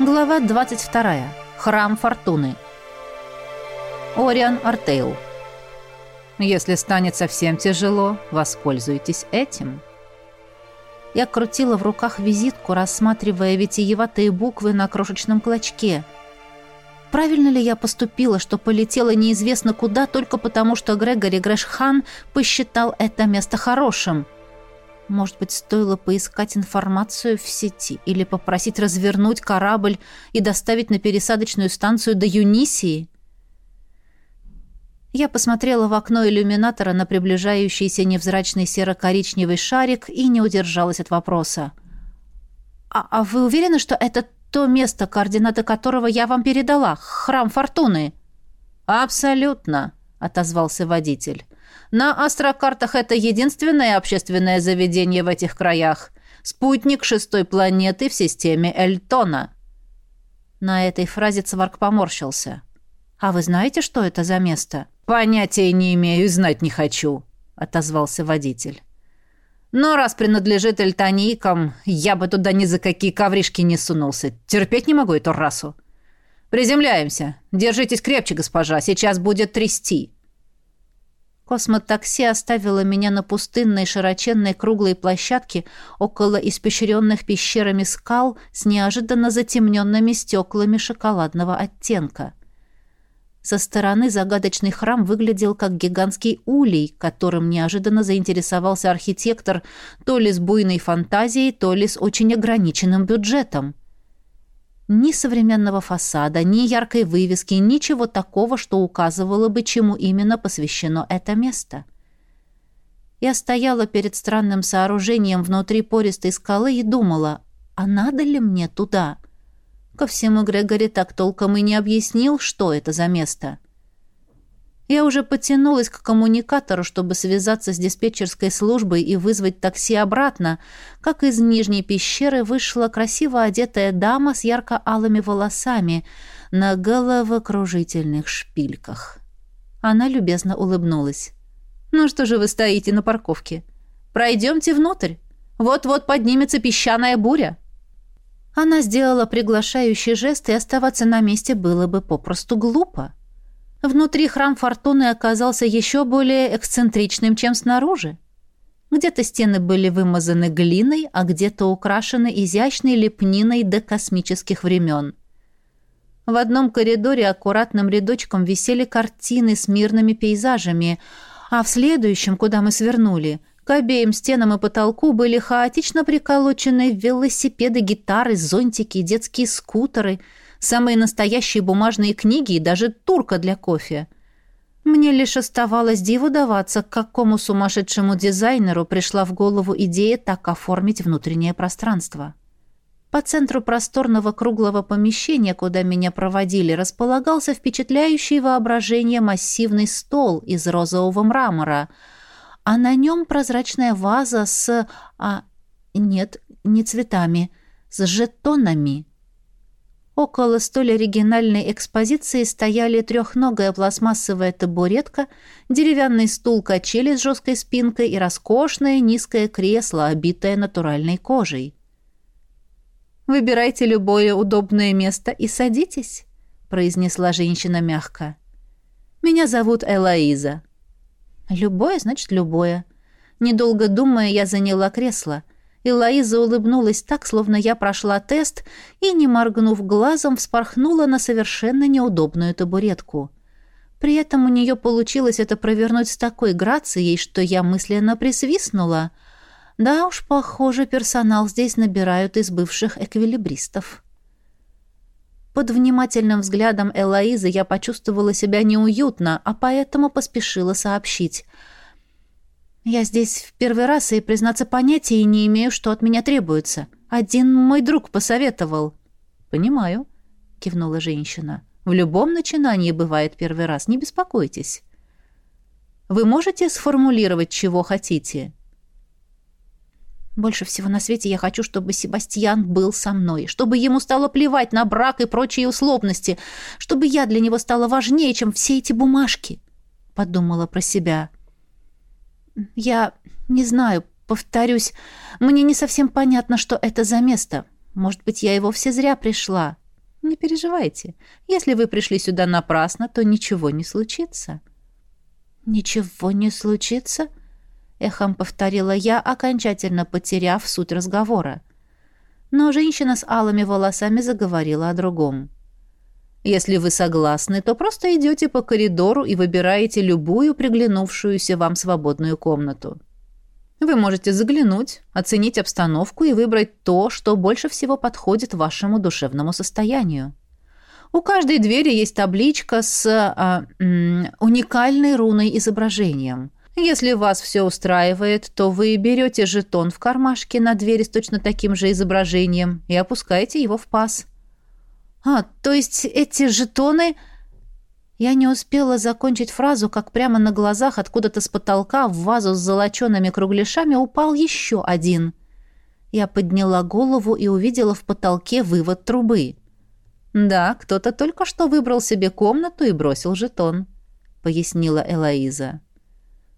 Глава 22. Храм Фортуны. Ориан Артейл. Если станет совсем тяжело, воспользуйтесь этим. Я крутила в руках визитку, рассматривая витиеватые буквы на крошечном клочке. Правильно ли я поступила, что полетела неизвестно куда только потому, что Грегори Грэшхан посчитал это место хорошим – может быть, стоило поискать информацию в сети или попросить развернуть корабль и доставить на пересадочную станцию до Юнисии? Я посмотрела в окно иллюминатора на приближающийся невзрачный серо-коричневый шарик и не удержалась от вопроса. «А, «А вы уверены, что это то место, координаты которого я вам передала? Храм Фортуны?» «Абсолютно», — отозвался водитель. На астрокартах это единственное общественное заведение в этих краях. Спутник шестой планеты в системе Эльтона. На этой фразе Цварк поморщился. «А вы знаете, что это за место?» «Понятия не имею и знать не хочу», — отозвался водитель. «Но раз принадлежит эльтонийкам, я бы туда ни за какие ковришки не сунулся. Терпеть не могу эту расу. Приземляемся. Держитесь крепче, госпожа, сейчас будет трясти». Космотакси оставило меня на пустынной широченной круглой площадке около испещренных пещерами скал с неожиданно затемненными стеклами шоколадного оттенка. Со стороны загадочный храм выглядел как гигантский улей, которым неожиданно заинтересовался архитектор то ли с буйной фантазией, то ли с очень ограниченным бюджетом. Ни современного фасада, ни яркой вывески, ничего такого, что указывало бы, чему именно посвящено это место. Я стояла перед странным сооружением внутри пористой скалы и думала, а надо ли мне туда? Ко всему Грегори так толком и не объяснил, что это за место. — я уже потянулась к коммуникатору, чтобы связаться с диспетчерской службой и вызвать такси обратно, как из нижней пещеры вышла красиво одетая дама с ярко-алыми волосами на головокружительных шпильках. Она любезно улыбнулась. «Ну что же вы стоите на парковке? Пройдемте внутрь. Вот-вот поднимется песчаная буря». Она сделала приглашающий жест, и оставаться на месте было бы попросту глупо. Внутри храм Фортуны оказался еще более эксцентричным, чем снаружи. Где-то стены были вымазаны глиной, а где-то украшены изящной лепниной до космических времен. В одном коридоре аккуратным рядочком висели картины с мирными пейзажами, а в следующем, куда мы свернули, к обеим стенам и потолку были хаотично приколочены велосипеды, гитары, зонтики, детские скутеры — самые настоящие бумажные книги и даже турка для кофе. Мне лишь оставалось диву даваться, к какому сумасшедшему дизайнеру пришла в голову идея так оформить внутреннее пространство. По центру просторного круглого помещения, куда меня проводили, располагался впечатляющий воображение массивный стол из розового мрамора, а на нем прозрачная ваза с... А, нет, не цветами, с жетонами. Около столь оригинальной экспозиции стояли трехногая пластмассовая табуретка, деревянный стул-качели с жесткой спинкой и роскошное низкое кресло, обитое натуральной кожей. «Выбирайте любое удобное место и садитесь», — произнесла женщина мягко. «Меня зовут Элоиза». «Любое, значит, любое». Недолго думая, я заняла кресло — и Лоиза улыбнулась так, словно я прошла тест, и, не моргнув глазом, вспорхнула на совершенно неудобную табуретку. При этом у нее получилось это провернуть с такой грацией, что я мысленно присвистнула. Да уж, похоже, персонал здесь набирают из бывших эквилибристов. Под внимательным взглядом Элоизы я почувствовала себя неуютно, а поэтому поспешила сообщить — я здесь в первый раз и, признаться, понятия не имею, что от меня требуется. Один мой друг посоветовал». «Понимаю», — кивнула женщина. «В любом начинании бывает первый раз, не беспокойтесь». «Вы можете сформулировать, чего хотите?» Больше всего на свете я хочу, чтобы Себастьян был со мной, чтобы ему стало плевать на брак и прочие условности, чтобы я для него стала важнее, чем все эти бумажки, — подумала про себя. «Я не знаю, повторюсь, мне не совсем понятно, что это за место. Может быть, я и вовсе зря пришла. Не переживайте. Если вы пришли сюда напрасно, то ничего не случится». «Ничего не случится?» — эхом повторила я, окончательно потеряв суть разговора. Но женщина с алыми волосами заговорила о другом. «Если вы согласны, то просто идете по коридору и выбираете любую приглянувшуюся вам свободную комнату. Вы можете заглянуть, оценить обстановку и выбрать то, что больше всего подходит вашему душевному состоянию. У каждой двери есть табличка с а, м, уникальной руной изображением. Если вас все устраивает, то вы берете жетон в кармашке на двери с точно таким же изображением и опускаете его в паз. А, то есть эти жетоны... Я не успела закончить фразу, как прямо на глазах откуда-то с потолка в вазу с золочеными кругляшами упал еще один. Я подняла голову и увидела в потолке вывод трубы. «Да, кто-то только что выбрал себе комнату и бросил жетон», — пояснила Элоиза.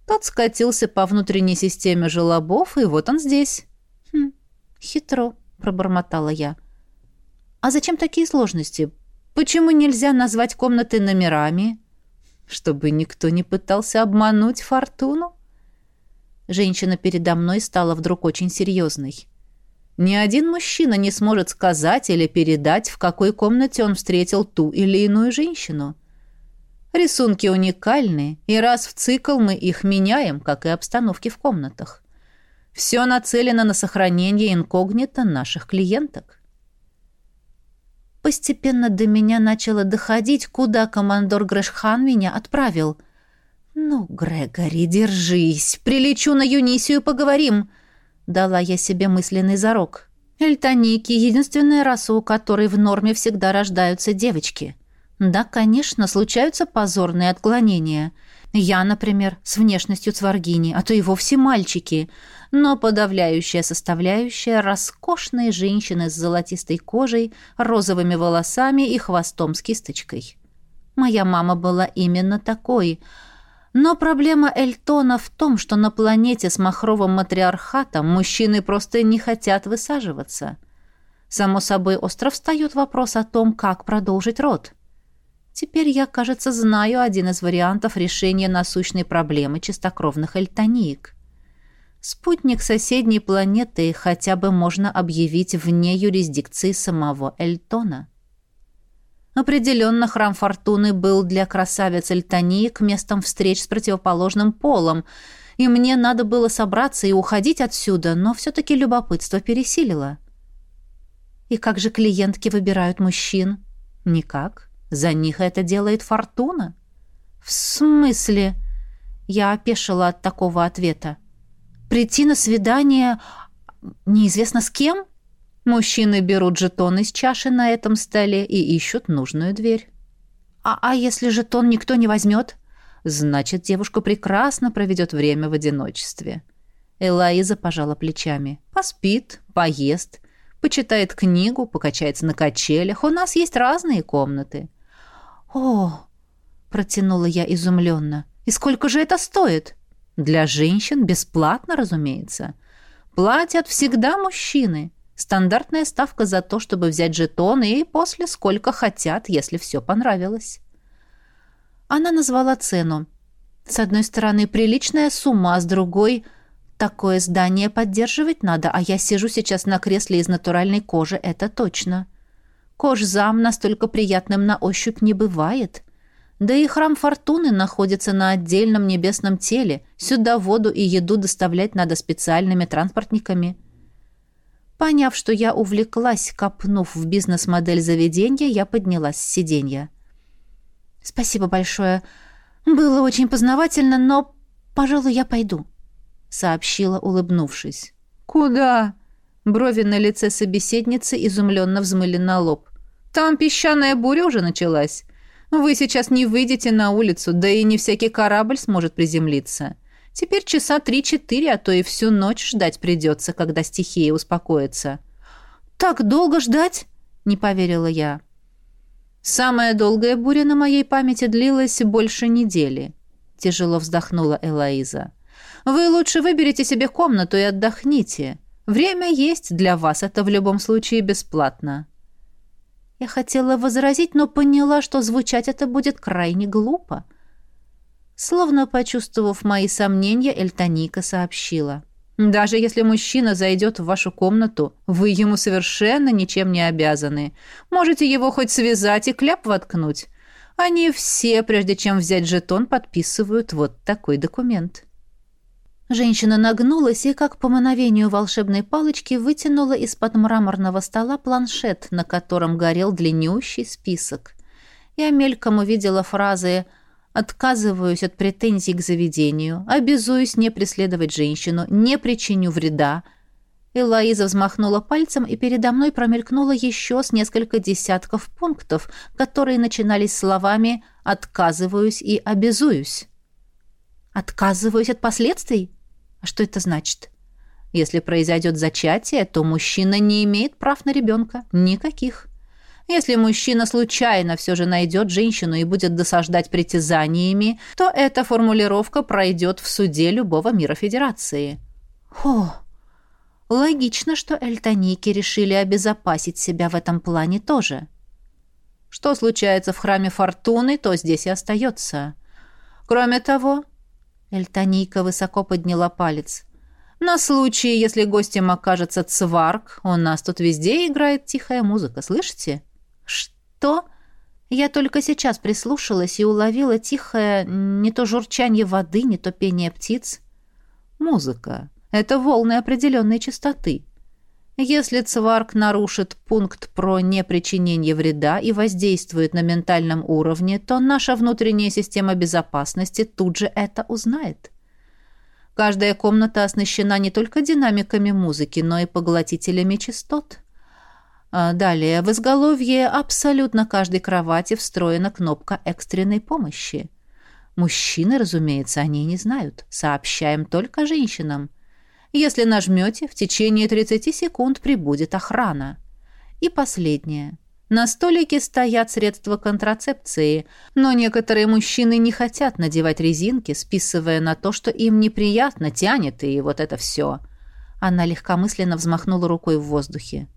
Тот скатился по внутренней системе желобов, и вот он здесь. «Хм, хитро», — пробормотала я. «А зачем такие сложности? Почему нельзя назвать комнаты номерами?» «Чтобы никто не пытался обмануть фортуну?» Женщина передо мной стала вдруг очень серьезной. Ни один мужчина не сможет сказать или передать, в какой комнате он встретил ту или иную женщину. Рисунки уникальны, и раз в цикл мы их меняем, как и обстановки в комнатах. Все нацелено на сохранение инкогнито наших клиенток. Постепенно до меня начало доходить, куда командор Грэшхан меня отправил. «Ну, Грегори, держись. Прилечу на Юнисию, поговорим». Дала я себе мысленный зарок. Эльтоники — единственная раса, у которой в норме всегда рождаются девочки. Да, конечно, случаются позорные отклонения. Я, например, с внешностью цваргини, а то и вовсе мальчики. Но подавляющая составляющая — роскошные женщины с золотистой кожей, розовыми волосами и хвостом с кисточкой. Моя мама была именно такой — но проблема Эльтона в том, что на планете с махровым матриархатом мужчины просто не хотят высаживаться. Само собой, остро встает вопрос о том, как продолжить род. Теперь я, кажется, знаю один из вариантов решения насущной проблемы чистокровных эльтониек. Спутник соседней планеты хотя бы можно объявить вне юрисдикции самого Эльтона. Определенно, храм Фортуны был для красавиц Эльтониек местом встреч с противоположным полом, и мне надо было собраться и уходить отсюда, но все-таки любопытство пересилило. И как же клиентки выбирают мужчин? Никак. За них это делает Фортуна. В смысле? Я опешила от такого ответа. Прийти на свидание неизвестно с кем? — Мужчины берут жетон из чаши на этом столе и ищут нужную дверь. А, а если жетон никто не возьмет? Значит, девушка прекрасно проведет время в одиночестве. Элаиза пожала плечами. Поспит, поест, почитает книгу, покачается на качелях. У нас есть разные комнаты. О, протянула я изумленно. И сколько же это стоит? Для женщин бесплатно, разумеется. Платят всегда мужчины. Стандартная ставка за то, чтобы взять жетон, и после сколько хотят, если все понравилось. Она назвала цену. С одной стороны, приличная сумма, а с другой... Такое здание поддерживать надо, а я сижу сейчас на кресле из натуральной кожи, это точно. Кожзам настолько приятным на ощупь не бывает. Да и храм Фортуны находится на отдельном небесном теле. Сюда воду и еду доставлять надо специальными транспортниками. Поняв, что я увлеклась, копнув в бизнес-модель заведения, я поднялась с сиденья. «Спасибо большое. Было очень познавательно, но, пожалуй, я пойду», — сообщила, улыбнувшись. «Куда?» Брови на лице собеседницы изумленно взмыли на лоб. «Там песчаная буря уже началась. Вы сейчас не выйдете на улицу, да и не всякий корабль сможет приземлиться. Теперь часа три-четыре, а то и всю ночь ждать придется, когда стихия успокоится. «Так долго ждать?» — не поверила я. «Самая долгая буря на моей памяти длилась больше недели», — тяжело вздохнула Элоиза. «Вы лучше выберите себе комнату и отдохните. Время есть для вас, это в любом случае бесплатно». Я хотела возразить, но поняла, что звучать это будет крайне глупо. Словно почувствовав мои сомнения, Эльтоника сообщила. «Даже если мужчина зайдет в вашу комнату, вы ему совершенно ничем не обязаны. Можете его хоть связать и кляп воткнуть. Они все, прежде чем взять жетон, подписывают вот такой документ». Женщина нагнулась и, как по мановению волшебной палочки, вытянула из-под мраморного стола планшет, на котором горел длиннющий список. Я мельком увидела фразы «Отказываюсь от претензий к заведению», «Обязуюсь не преследовать женщину», «Не причиню вреда». Элоиза взмахнула пальцем, и передо мной промелькнуло еще с несколько десятков пунктов, которые начинались словами «отказываюсь» и «обязуюсь». «Отказываюсь от последствий?» А что это значит? Если произойдет зачатие, то мужчина не имеет прав на ребенка. Никаких. Если мужчина случайно все же найдет женщину и будет досаждать притязаниями, то эта формулировка пройдет в суде любого мира Федерации. О, логично, что эльтоники решили обезопасить себя в этом плане тоже. Что случается в храме Фортуны, то здесь и остается. Кроме того, Эльтонийка высоко подняла палец. «На случай, если гостем окажется цварк, у нас тут везде играет тихая музыка, слышите?» «Что?» Я только сейчас прислушалась и уловила тихое не то журчание воды, не то пение птиц. «Музыка. Это волны определенной частоты. Если Цварк нарушит пункт про непричинение вреда и воздействует на ментальном уровне, то наша внутренняя система безопасности тут же это узнает. Каждая комната оснащена не только динамиками музыки, но и поглотителями частот. А далее, в изголовье абсолютно каждой кровати встроена кнопка экстренной помощи. Мужчины, разумеется, они не знают. Сообщаем только женщинам – если нажмете, в течение 30 секунд прибудет охрана. И последнее. На столике стоят средства контрацепции, но некоторые мужчины не хотят надевать резинки, списывая на то, что им неприятно, тянет и вот это все. Она легкомысленно взмахнула рукой в воздухе.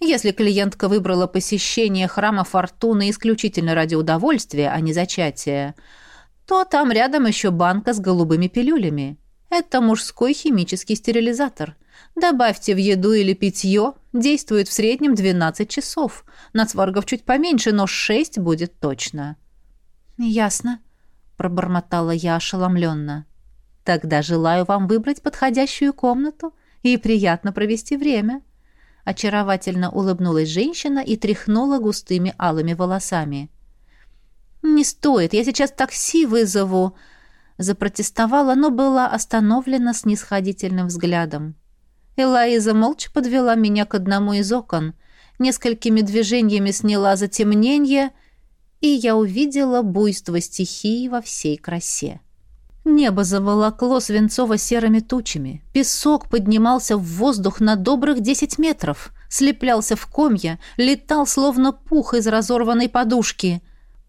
Если клиентка выбрала посещение храма Фортуны исключительно ради удовольствия, а не зачатия, то там рядом еще банка с голубыми пилюлями. Это мужской химический стерилизатор. Добавьте в еду или питье, действует в среднем 12 часов. На цваргов чуть поменьше, но 6 будет точно. «Ясно», — пробормотала я ошеломленно. «Тогда желаю вам выбрать подходящую комнату и приятно провести время». Очаровательно улыбнулась женщина и тряхнула густыми алыми волосами. «Не стоит, я сейчас такси вызову», Запротестовала, но была остановлена снисходительным взглядом. Элаиза молча подвела меня к одному из окон, несколькими движениями сняла затемнение, и я увидела буйство стихии во всей красе. Небо заволокло свинцово-серыми тучами. Песок поднимался в воздух на добрых десять метров, слеплялся в комья, летал словно пух из разорванной подушки.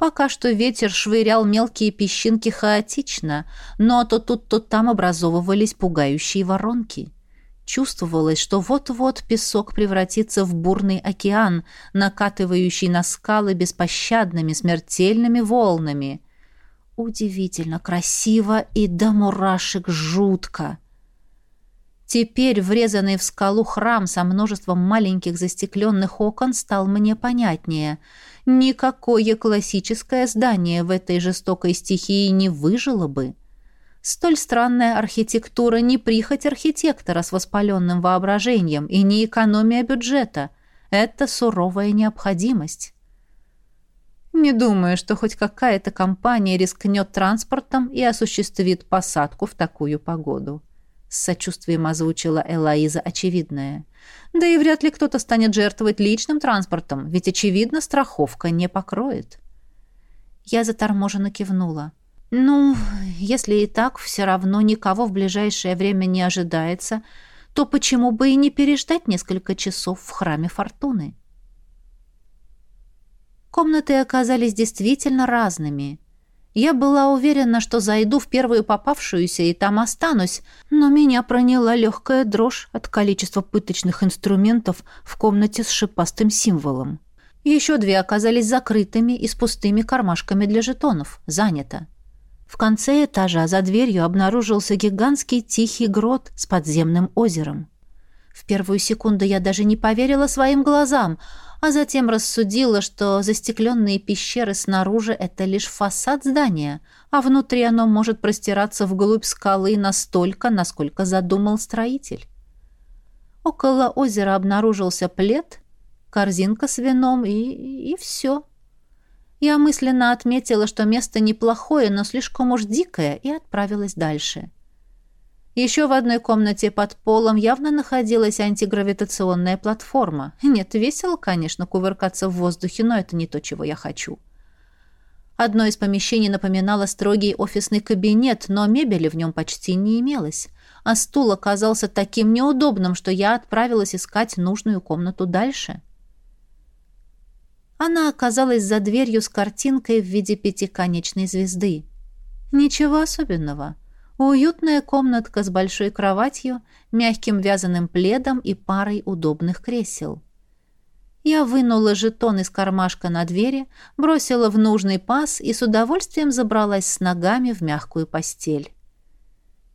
Пока что ветер швырял мелкие песчинки хаотично, но то тут, то там образовывались пугающие воронки. Чувствовалось, что вот-вот песок превратится в бурный океан, накатывающий на скалы беспощадными смертельными волнами. Удивительно красиво и до мурашек жутко. Теперь врезанный в скалу храм со множеством маленьких застекленных окон стал мне понятнее — Никакое классическое здание в этой жестокой стихии не выжило бы. Столь странная архитектура не прихоть архитектора с воспаленным воображением и не экономия бюджета. Это суровая необходимость. Не думаю, что хоть какая-то компания рискнет транспортом и осуществит посадку в такую погоду. С сочувствием озвучила Элоиза очевидное. Да и вряд ли кто-то станет жертвовать личным транспортом, ведь, очевидно, страховка не покроет. Я заторможенно кивнула. «Ну, если и так все равно никого в ближайшее время не ожидается, то почему бы и не переждать несколько часов в храме Фортуны?» Комнаты оказались действительно разными. Я была уверена, что зайду в первую попавшуюся и там останусь, но меня проняла легкая дрожь от количества пыточных инструментов в комнате с шипастым символом. Еще две оказались закрытыми и с пустыми кармашками для жетонов. Занято. В конце этажа за дверью обнаружился гигантский тихий грот с подземным озером. В первую секунду я даже не поверила своим глазам, а затем рассудила, что застекленные пещеры снаружи — это лишь фасад здания, а внутри оно может простираться вглубь скалы настолько, насколько задумал строитель. Около озера обнаружился плед, корзинка с вином и... и все. Я мысленно отметила, что место неплохое, но слишком уж дикое, и отправилась дальше. Еще в одной комнате под полом явно находилась антигравитационная платформа. Нет, весело, конечно, кувыркаться в воздухе, но это не то, чего я хочу. Одно из помещений напоминало строгий офисный кабинет, но мебели в нем почти не имелось а стул оказался таким неудобным, что я отправилась искать нужную комнату дальше. Она оказалась за дверью с картинкой в виде пятиконечной звезды. Ничего особенного. Уютная комнатка с большой кроватью, мягким вязаным пледом и парой удобных кресел. Я вынула жетон из кармашка на двери, бросила в нужный паз и с удовольствием забралась с ногами в мягкую постель.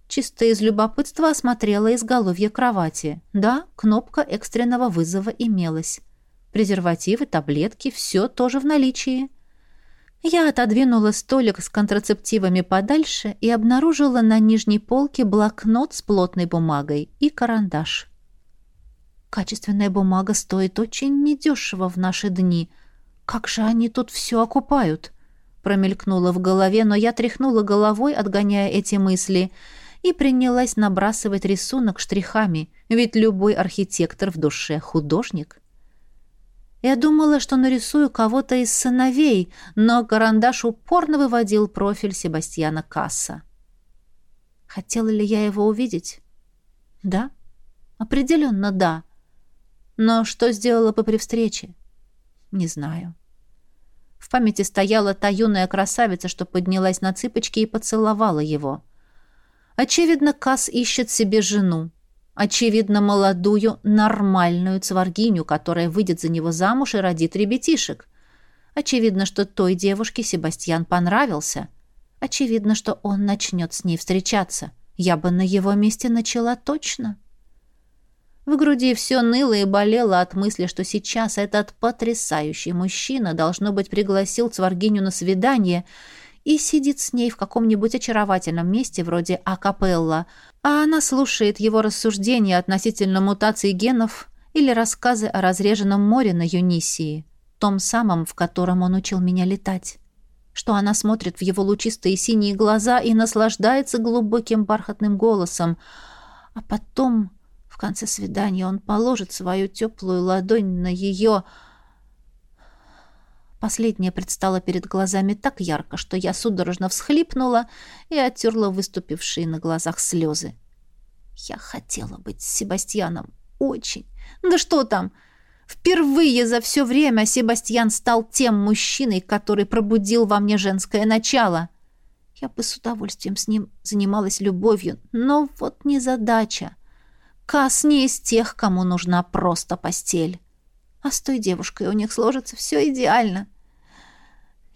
Чисто из любопытства осмотрела изголовье кровати. Да, кнопка экстренного вызова имелась. Презервативы, таблетки, все тоже в наличии. Я отодвинула столик с контрацептивами подальше и обнаружила на нижней полке блокнот с плотной бумагой и карандаш. Качественная бумага стоит очень недешево в наши дни. Как же они тут все окупают? Промелькнуло в голове, но я тряхнула головой, отгоняя эти мысли — и принялась набрасывать рисунок штрихами, ведь любой архитектор в душе художник. Я думала, что нарисую кого-то из сыновей, но карандаш упорно выводил профиль Себастьяна Касса. Хотела ли я его увидеть? Да, определенно да. Но что сделала бы при встрече? Не знаю. В памяти стояла та юная красавица, что поднялась на цыпочки и поцеловала его — Очевидно, Кас ищет себе жену. Очевидно, молодую, нормальную цваргиню, которая выйдет за него замуж и родит ребятишек. Очевидно, что той девушке Себастьян понравился. Очевидно, что он начнет с ней встречаться. Я бы на его месте начала точно. В груди все ныло и болело от мысли, что сейчас этот потрясающий мужчина, должно быть, пригласил Цваргиню на свидание — и сидит с ней в каком-нибудь очаровательном месте вроде акапелла, а она слушает его рассуждения относительно мутации генов или рассказы о разреженном море на Юнисии, том самом, в котором он учил меня летать. Что она смотрит в его лучистые синие глаза и наслаждается глубоким бархатным голосом, а потом, в конце свидания, он положит свою теплую ладонь на ее Последнее предстало перед глазами так ярко, что я судорожно всхлипнула и оттерла выступившие на глазах слезы. Я хотела быть с Себастьяном. Очень. Да что там? Впервые за все время Себастьян стал тем мужчиной, который пробудил во мне женское начало. Я бы с удовольствием с ним занималась любовью, но вот не задача. Кас не из тех, кому нужна просто постель. А с той девушкой у них сложится все идеально.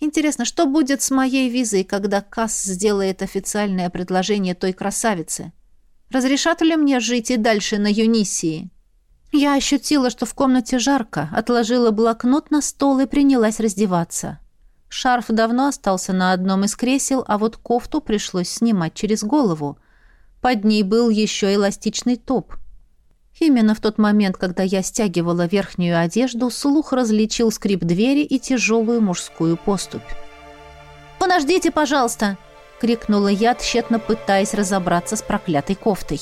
Интересно, что будет с моей визой, когда Касс сделает официальное предложение той красавице? Разрешат ли мне жить и дальше на Юнисии? Я ощутила, что в комнате жарко, отложила блокнот на стол и принялась раздеваться. Шарф давно остался на одном из кресел, а вот кофту пришлось снимать через голову. Под ней был еще эластичный топ. Именно в тот момент, когда я стягивала верхнюю одежду, слух различил скрип двери и тяжелую мужскую поступь. «Подождите, пожалуйста!» — крикнула я, тщетно пытаясь разобраться с проклятой кофтой.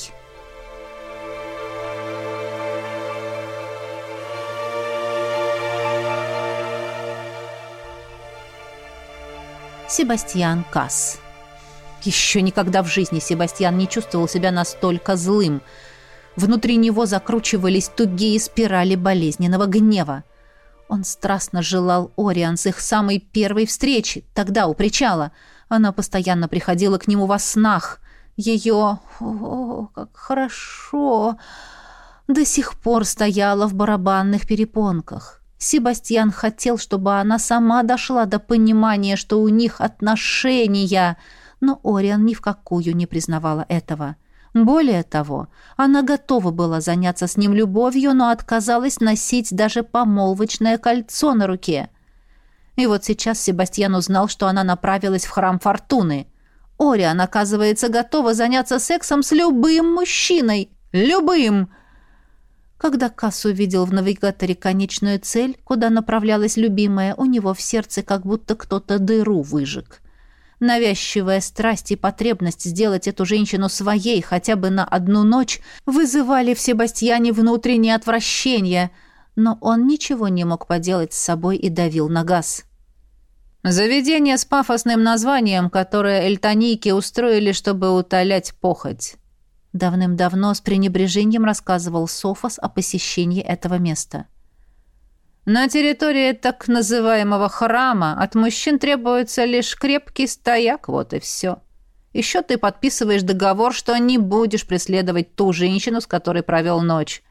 Себастьян Касс. Еще никогда в жизни Себастьян не чувствовал себя настолько злым — Внутри него закручивались тугие спирали болезненного гнева. Он страстно желал Ориан с их самой первой встречи, тогда у причала. Она постоянно приходила к нему во снах. Ее... О, как хорошо! До сих пор стояла в барабанных перепонках. Себастьян хотел, чтобы она сама дошла до понимания, что у них отношения, но Ориан ни в какую не признавала этого. Более того, она готова была заняться с ним любовью, но отказалась носить даже помолвочное кольцо на руке. И вот сейчас Себастьян узнал, что она направилась в храм Фортуны. Ориан, оказывается, готова заняться сексом с любым мужчиной. Любым! Когда Касс увидел в навигаторе конечную цель, куда направлялась любимая, у него в сердце как будто кто-то дыру выжег. Навязчивая страсть и потребность сделать эту женщину своей хотя бы на одну ночь вызывали в Себастьяне внутреннее отвращение, но он ничего не мог поделать с собой и давил на газ. «Заведение с пафосным названием, которое эльтонийки устроили, чтобы утолять похоть». Давным-давно с пренебрежением рассказывал Софос о посещении этого места. На территории так называемого храма от мужчин требуется лишь крепкий стояк, вот и все. Еще ты подписываешь договор, что не будешь преследовать ту женщину, с которой провел ночь.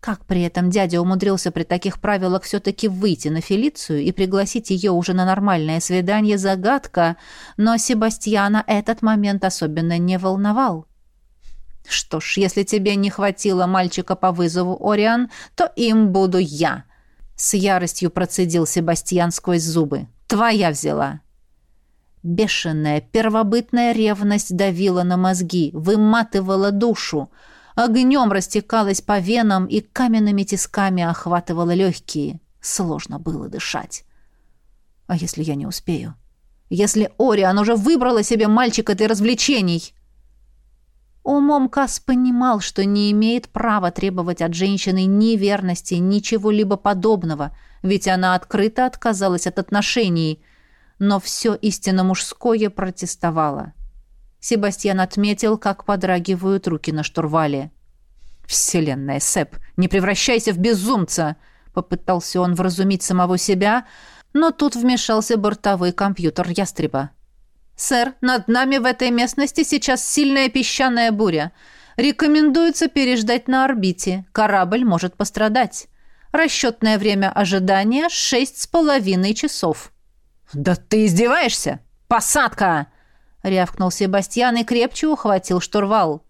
Как при этом дядя умудрился при таких правилах все-таки выйти на Фелицию и пригласить ее уже на нормальное свидание, загадка, но Себастьяна этот момент особенно не волновал. «Что ж, если тебе не хватило мальчика по вызову, Ориан, то им буду я!» С яростью процедил Себастьян сквозь зубы. «Твоя взяла!» Бешеная, первобытная ревность давила на мозги, выматывала душу, огнем растекалась по венам и каменными тисками охватывала легкие. Сложно было дышать. «А если я не успею?» «Если Ориан уже выбрала себе мальчика для развлечений?» Умом Кас понимал, что не имеет права требовать от женщины ни верности, ничего-либо подобного, ведь она открыто отказалась от отношений, но все истинно мужское протестовало. Себастьян отметил, как подрагивают руки на штурвале. «Вселенная, Сэп, не превращайся в безумца!» Попытался он вразумить самого себя, но тут вмешался бортовой компьютер ястреба. «Сэр, над нами в этой местности сейчас сильная песчаная буря. Рекомендуется переждать на орбите. Корабль может пострадать. Расчетное время ожидания — шесть с половиной часов». «Да ты издеваешься? Посадка!» — рявкнул Себастьян и крепче ухватил штурвал.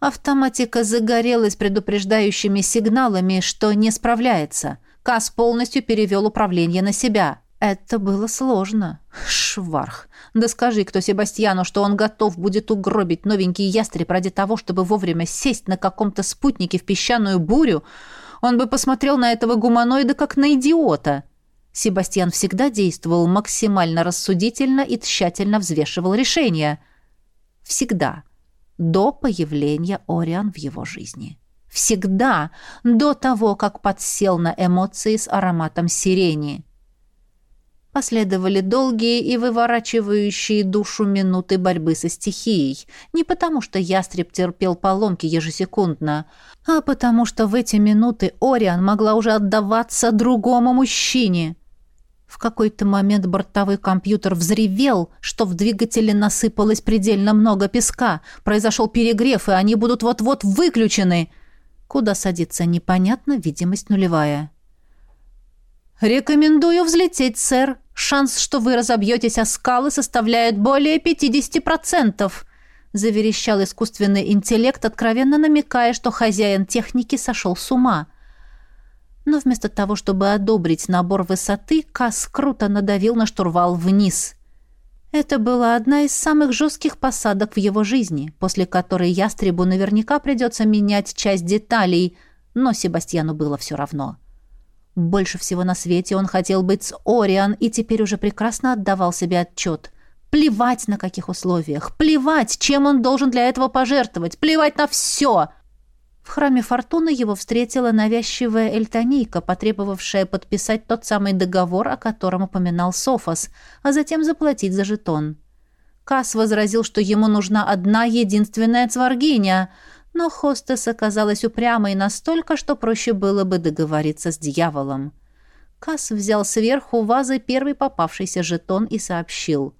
Автоматика загорелась предупреждающими сигналами, что не справляется. Кас полностью перевел управление на себя. Это было сложно. Шварх. Да скажи кто Себастьяну, что он готов будет угробить новенький ястреб ради того, чтобы вовремя сесть на каком-то спутнике в песчаную бурю, он бы посмотрел на этого гуманоида как на идиота. Себастьян всегда действовал максимально рассудительно и тщательно взвешивал решения. Всегда. До появления Ориан в его жизни. Всегда. До того, как подсел на эмоции с ароматом сирени. Последовали долгие и выворачивающие душу минуты борьбы со стихией. Не потому, что ястреб терпел поломки ежесекундно, а потому, что в эти минуты Ориан могла уже отдаваться другому мужчине. В какой-то момент бортовой компьютер взревел, что в двигателе насыпалось предельно много песка. Произошел перегрев, и они будут вот-вот выключены. Куда садиться непонятно, видимость нулевая. «Рекомендую взлететь, сэр. Шанс, что вы разобьетесь о скалы, составляет более 50%, заверещал искусственный интеллект, откровенно намекая, что хозяин техники сошел с ума. Но вместо того, чтобы одобрить набор высоты, Кас круто надавил на штурвал вниз. Это была одна из самых жестких посадок в его жизни, после которой ястребу наверняка придется менять часть деталей, но Себастьяну было все равно. — больше всего на свете он хотел быть с Ориан и теперь уже прекрасно отдавал себе отчет. Плевать на каких условиях, плевать, чем он должен для этого пожертвовать, плевать на все. В храме Фортуны его встретила навязчивая эльтонийка, потребовавшая подписать тот самый договор, о котором упоминал Софос, а затем заплатить за жетон. Кас возразил, что ему нужна одна единственная цваргиня — но хостес оказалась упрямой настолько, что проще было бы договориться с дьяволом. Касс взял сверху вазы первый попавшийся жетон и сообщил.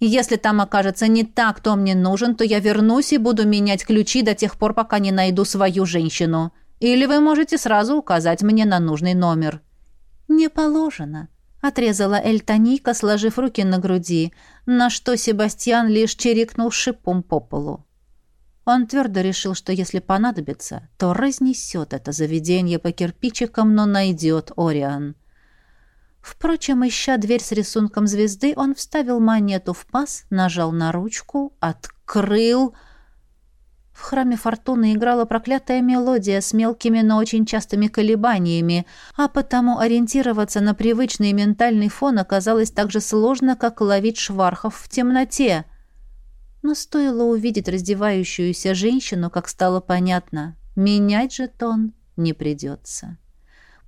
«Если там окажется не так, кто мне нужен, то я вернусь и буду менять ключи до тех пор, пока не найду свою женщину. Или вы можете сразу указать мне на нужный номер». «Не положено», — отрезала Эльтоника, сложив руки на груди, на что Себастьян лишь чирикнул шипом по полу. Он твердо решил, что если понадобится, то разнесет это заведение по кирпичикам, но найдет Ориан. Впрочем, ища дверь с рисунком звезды, он вставил монету в паз, нажал на ручку, открыл... В храме Фортуны играла проклятая мелодия с мелкими, но очень частыми колебаниями, а потому ориентироваться на привычный ментальный фон оказалось так же сложно, как ловить швархов в темноте. Но стоило увидеть раздевающуюся женщину, как стало понятно, менять же тон не придется.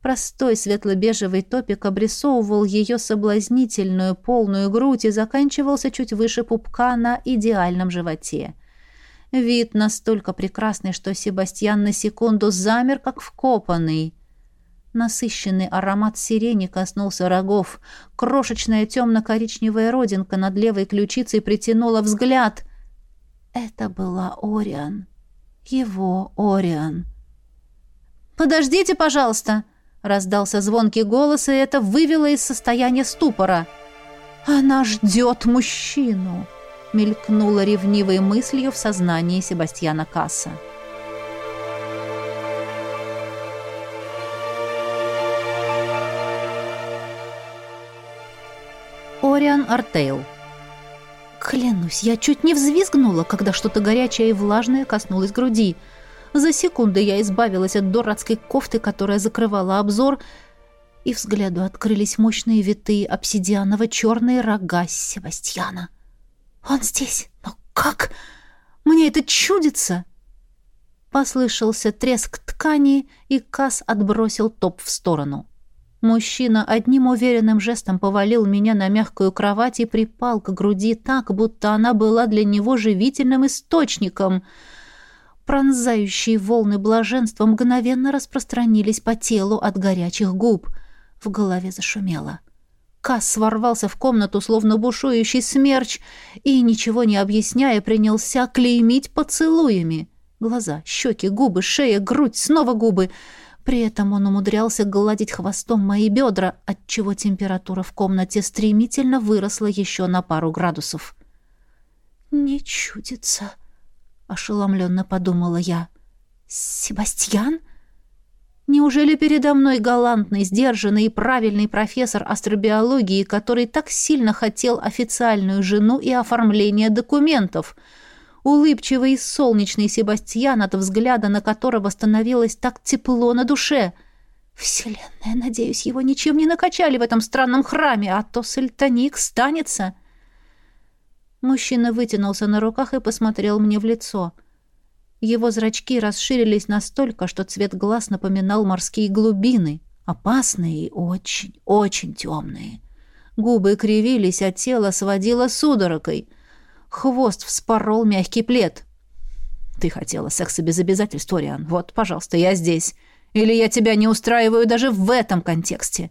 Простой светло-бежевый топик обрисовывал ее соблазнительную полную грудь и заканчивался чуть выше пупка на идеальном животе — Вид настолько прекрасный, что Себастьян на секунду замер, как вкопанный. Насыщенный аромат сирени коснулся рогов. Крошечная темно-коричневая родинка над левой ключицей притянула взгляд. Это была Ориан. Его Ориан. «Подождите, пожалуйста!» — раздался звонкий голос, и это вывело из состояния ступора. «Она ждет мужчину!» мелькнула ревнивой мыслью в сознании Себастьяна Касса. Ориан Артейл Клянусь, я чуть не взвизгнула, когда что-то горячее и влажное коснулось груди. За секунду я избавилась от дурацкой кофты, которая закрывала обзор, и взгляду открылись мощные витые обсидианово-черные рога Себастьяна. «Он здесь! Но как? Мне это чудится!» Послышался треск ткани, и Кас отбросил топ в сторону. Мужчина одним уверенным жестом повалил меня на мягкую кровать и припал к груди так, будто она была для него живительным источником. Пронзающие волны блаженства мгновенно распространились по телу от горячих губ. В голове зашумело. Касс ворвался в комнату, словно бушующий смерч, и, ничего не объясняя, принялся клеймить поцелуями. Глаза, щеки, губы, шея, грудь, снова губы. При этом он умудрялся гладить хвостом мои бедра, отчего температура в комнате стремительно выросла еще на пару градусов. «Не чудится», — ошеломленно подумала я. «Себастьян?» Неужели передо мной галантный, сдержанный и правильный профессор астробиологии, который так сильно хотел официальную жену и оформление документов? Улыбчивый и солнечный Себастьян, от взгляда на которого становилось так тепло на душе. Вселенная, надеюсь, его ничем не накачали в этом странном храме, а то сальтоник станется. Мужчина вытянулся на руках и посмотрел мне в лицо — его зрачки расширились настолько, что цвет глаз напоминал морские глубины, опасные и очень, очень темные. Губы кривились, а тело сводило судорогой. Хвост вспорол мягкий плед. «Ты хотела секса без обязательств, Ориан. Вот, пожалуйста, я здесь. Или я тебя не устраиваю даже в этом контексте».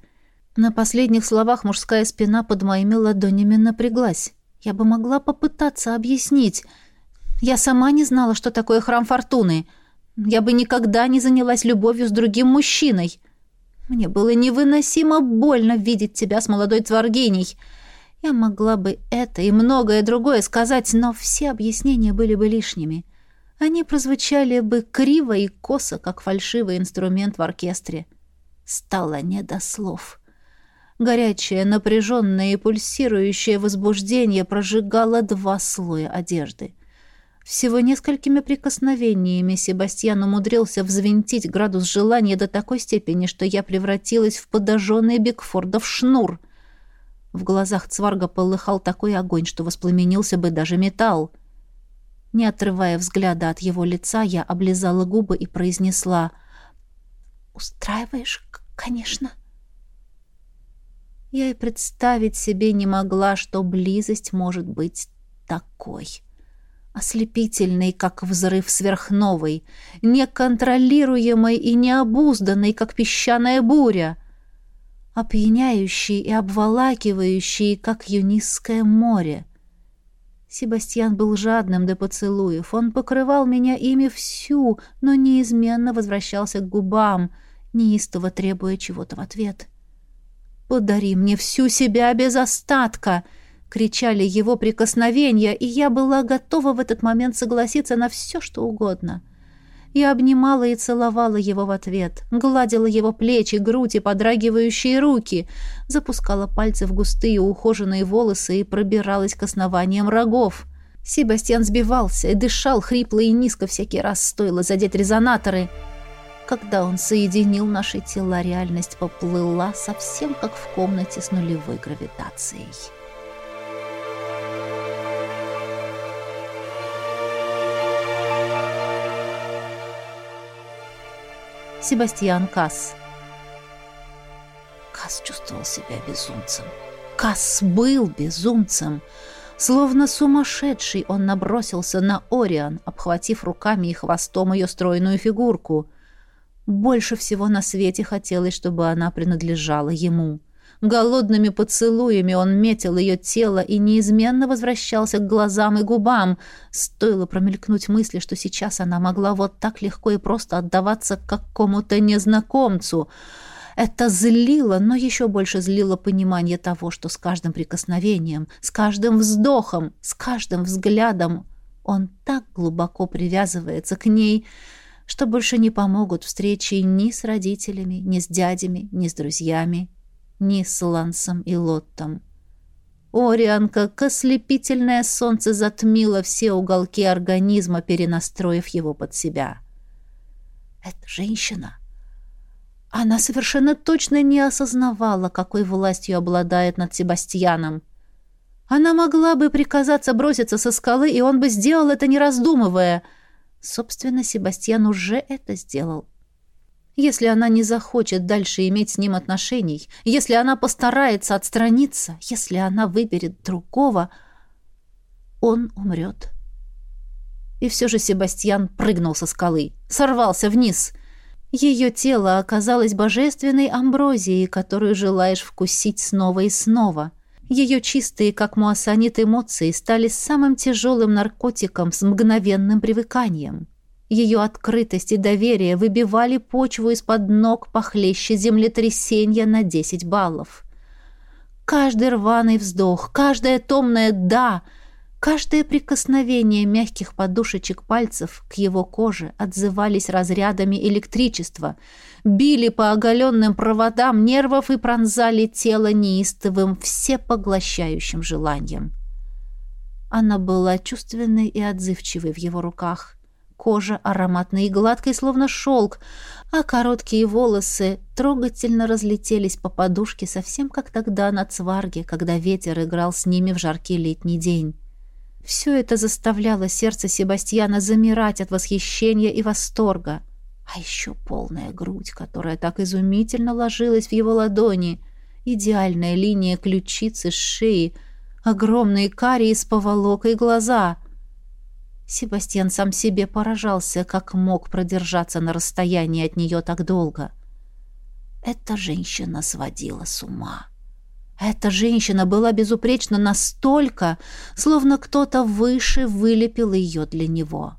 На последних словах мужская спина под моими ладонями напряглась. Я бы могла попытаться объяснить, я сама не знала, что такое храм фортуны. Я бы никогда не занялась любовью с другим мужчиной. Мне было невыносимо больно видеть тебя с молодой тваргиней. Я могла бы это и многое другое сказать, но все объяснения были бы лишними. Они прозвучали бы криво и косо, как фальшивый инструмент в оркестре. Стало не до слов. Горячее, напряженное и пульсирующее возбуждение прожигало два слоя одежды — всего несколькими прикосновениями Себастьян умудрился взвинтить градус желания до такой степени, что я превратилась в подожженный Бигфордов шнур. В глазах Цварга полыхал такой огонь, что воспламенился бы даже металл. Не отрывая взгляда от его лица, я облизала губы и произнесла «Устраиваешь, конечно». Я и представить себе не могла, что близость может быть такой ослепительный, как взрыв сверхновой, неконтролируемой и необузданной, как песчаная буря, опьяняющий и обволакивающий, как юнисское море. Себастьян был жадным до поцелуев. Он покрывал меня ими всю, но неизменно возвращался к губам, неистово требуя чего-то в ответ. «Подари мне всю себя без остатка!» — кричали его прикосновения, и я была готова в этот момент согласиться на все, что угодно — я обнимала и целовала его в ответ, гладила его плечи, грудь и подрагивающие руки, запускала пальцы в густые ухоженные волосы и пробиралась к основаниям рогов. Себастьян сбивался и дышал хрипло и низко всякий раз, стоило задеть резонаторы. Когда он соединил наши тела, реальность поплыла совсем как в комнате с нулевой гравитацией. Себастьян Касс. Касс чувствовал себя безумцем. Касс был безумцем. Словно сумасшедший он набросился на Ориан, обхватив руками и хвостом ее стройную фигурку. Больше всего на свете хотелось, чтобы она принадлежала ему. Голодными поцелуями он метил ее тело и неизменно возвращался к глазам и губам. Стоило промелькнуть мысли, что сейчас она могла вот так легко и просто отдаваться какому-то незнакомцу. Это злило, но еще больше злило понимание того, что с каждым прикосновением, с каждым вздохом, с каждым взглядом он так глубоко привязывается к ней, что больше не помогут встречи ни с родителями, ни с дядями, ни с друзьями, ни с Лансом и Лоттом. Ориан, как ослепительное солнце, затмило все уголки организма, перенастроив его под себя. Эта женщина... Она совершенно точно не осознавала, какой властью обладает над Себастьяном. Она могла бы приказаться броситься со скалы, и он бы сделал это, не раздумывая. Собственно, Себастьян уже это сделал. Если она не захочет дальше иметь с ним отношений, если она постарается отстраниться, если она выберет другого, он умрет. И все же Себастьян прыгнул со скалы, сорвался вниз. Ее тело оказалось божественной амброзией, которую желаешь вкусить снова и снова. Ее чистые, как муассанит, эмоции стали самым тяжелым наркотиком с мгновенным привыканием. Ее открытость и доверие выбивали почву из-под ног похлеще землетрясения на 10 баллов. Каждый рваный вздох, каждое томное «да», каждое прикосновение мягких подушечек пальцев к его коже отзывались разрядами электричества, били по оголенным проводам нервов и пронзали тело неистовым, всепоглощающим желанием. Она была чувственной и отзывчивой в его руках. Кожа ароматной и гладкой, словно шелк, а короткие волосы трогательно разлетелись по подушке, совсем как тогда на цварге, когда ветер играл с ними в жаркий летний день. Все это заставляло сердце Себастьяна замирать от восхищения и восторга. А еще полная грудь, которая так изумительно ложилась в его ладони, идеальная линия ключицы с шеи, огромные карие с поволокой глаза — Себастьян сам себе поражался, как мог продержаться на расстоянии от нее так долго. Эта женщина сводила с ума. Эта женщина была безупречна настолько, словно кто-то выше вылепил ее для него.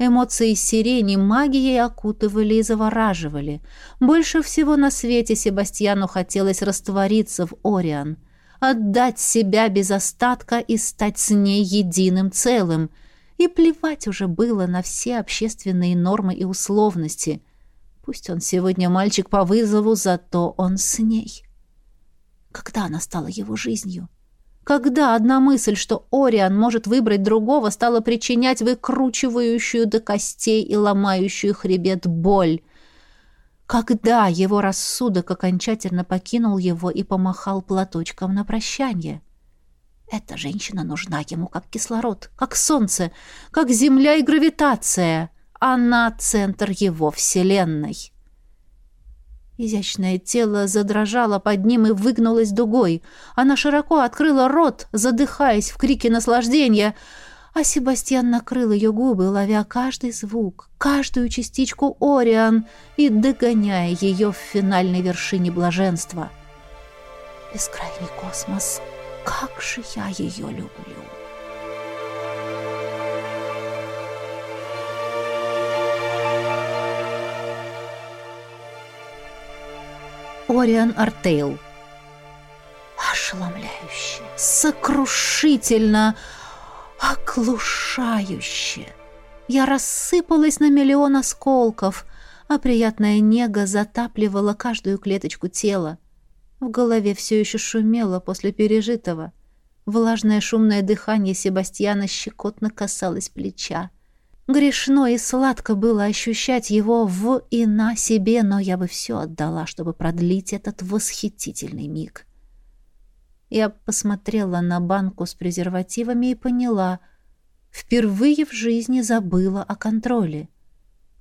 Эмоции сирени магией окутывали и завораживали. Больше всего на свете Себастьяну хотелось раствориться в Ориан, отдать себя без остатка и стать с ней единым целым — и плевать уже было на все общественные нормы и условности. Пусть он сегодня мальчик по вызову, зато он с ней. Когда она стала его жизнью? Когда одна мысль, что Ориан может выбрать другого, стала причинять выкручивающую до костей и ломающую хребет боль? Когда его рассудок окончательно покинул его и помахал платочком на прощание? — эта женщина нужна ему как кислород, как солнце, как земля и гравитация. Она — центр его вселенной. Изящное тело задрожало под ним и выгнулось дугой. Она широко открыла рот, задыхаясь в крике наслаждения, а Себастьян накрыл ее губы, ловя каждый звук, каждую частичку Ориан и догоняя ее в финальной вершине блаженства. Бескрайний космос — как же я ее люблю. Ориан Артейл. Ошеломляюще, сокрушительно, оглушающе. Я рассыпалась на миллион осколков, а приятная нега затапливала каждую клеточку тела. В голове все еще шумело после пережитого. Влажное шумное дыхание Себастьяна щекотно касалось плеча. Грешно и сладко было ощущать его в и на себе, но я бы все отдала, чтобы продлить этот восхитительный миг. Я посмотрела на банку с презервативами и поняла, впервые в жизни забыла о контроле.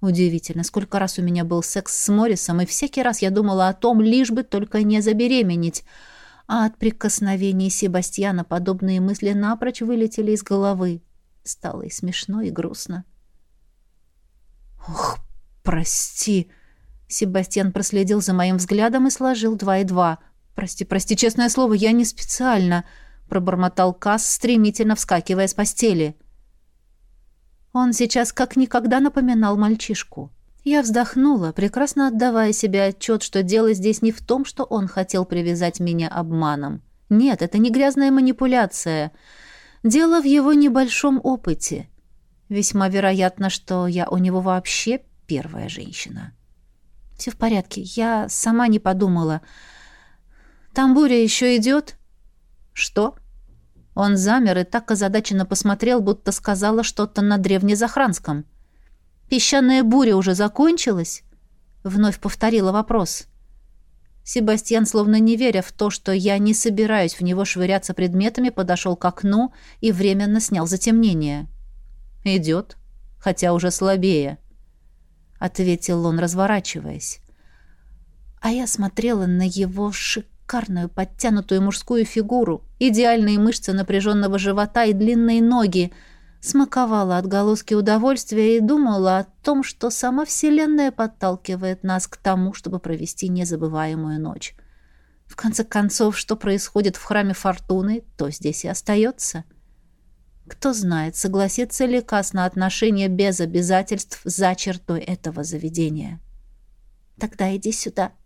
Удивительно, сколько раз у меня был секс с Моррисом, и всякий раз я думала о том, лишь бы только не забеременеть. А от прикосновений Себастьяна подобные мысли напрочь вылетели из головы. Стало и смешно, и грустно. «Ох, прости!» Себастьян проследил за моим взглядом и сложил два и два. «Прости, прости, честное слово, я не специально», — пробормотал Касс, стремительно вскакивая с постели. Он сейчас как никогда напоминал мальчишку. Я вздохнула, прекрасно отдавая себе отчет, что дело здесь не в том, что он хотел привязать меня обманом. Нет, это не грязная манипуляция. Дело в его небольшом опыте. Весьма вероятно, что я у него вообще первая женщина. Все в порядке, я сама не подумала. Там буря еще идет? Что? Он замер и так озадаченно посмотрел, будто сказала что-то на древнезахранском. «Песчаная буря уже закончилась?» Вновь повторила вопрос. Себастьян, словно не веря в то, что я не собираюсь в него швыряться предметами, подошел к окну и временно снял затемнение. «Идет, хотя уже слабее», — ответил он, разворачиваясь. А я смотрела на его шик шикарную подтянутую мужскую фигуру, идеальные мышцы напряженного живота и длинные ноги, смаковала отголоски удовольствия и думала о том, что сама Вселенная подталкивает нас к тому, чтобы провести незабываемую ночь. В конце концов, что происходит в храме Фортуны, то здесь и остается. Кто знает, согласится ли Кас на отношения без обязательств за чертой этого заведения. «Тогда иди сюда», —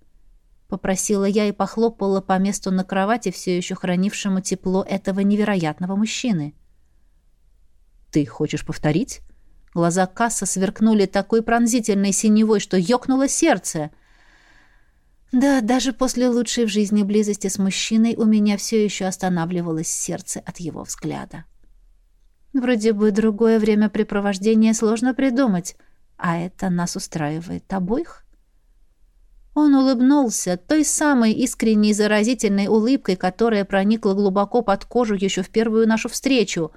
попросила я и похлопала по месту на кровати, все еще хранившему тепло этого невероятного мужчины. «Ты хочешь повторить?» Глаза Касса сверкнули такой пронзительной синевой, что ёкнуло сердце. Да, даже после лучшей в жизни близости с мужчиной у меня все еще останавливалось сердце от его взгляда. Вроде бы другое времяпрепровождение сложно придумать, а это нас устраивает обоих. Он улыбнулся той самой искренней заразительной улыбкой, которая проникла глубоко под кожу еще в первую нашу встречу.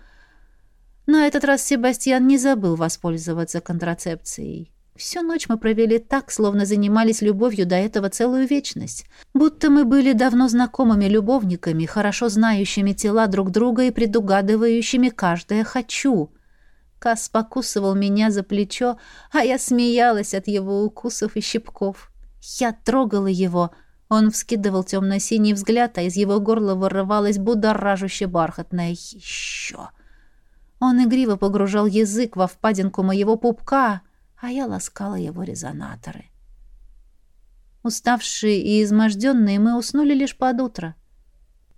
На этот раз Себастьян не забыл воспользоваться контрацепцией. Всю ночь мы провели так, словно занимались любовью до этого целую вечность. Будто мы были давно знакомыми любовниками, хорошо знающими тела друг друга и предугадывающими каждое «хочу». Кас покусывал меня за плечо, а я смеялась от его укусов и щипков. Я трогала его. Он вскидывал темно-синий взгляд, а из его горла вырывалось будоражуще бархатное «еще». Он игриво погружал язык во впадинку моего пупка, а я ласкала его резонаторы. Уставшие и изможденные мы уснули лишь под утро.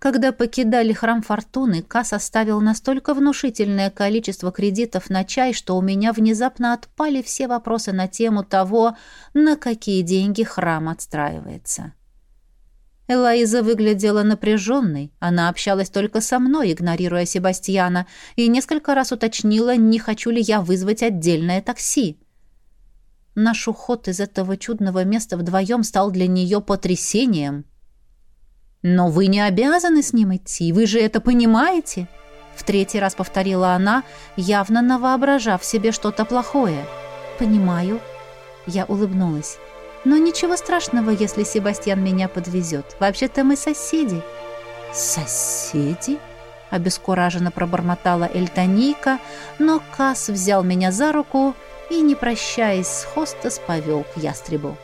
Когда покидали храм Фортуны, Кас оставил настолько внушительное количество кредитов на чай, что у меня внезапно отпали все вопросы на тему того, на какие деньги храм отстраивается. Элоиза выглядела напряженной. Она общалась только со мной, игнорируя Себастьяна, и несколько раз уточнила, не хочу ли я вызвать отдельное такси. Наш уход из этого чудного места вдвоем стал для нее потрясением — «Но вы не обязаны с ним идти, вы же это понимаете?» В третий раз повторила она, явно навоображав себе что-то плохое. «Понимаю». Я улыбнулась. «Но ничего страшного, если Себастьян меня подвезет. Вообще-то мы соседи». «Соседи?» Обескураженно пробормотала Эльтонийка, но Кас взял меня за руку и, не прощаясь с хостес, повел к ястребу.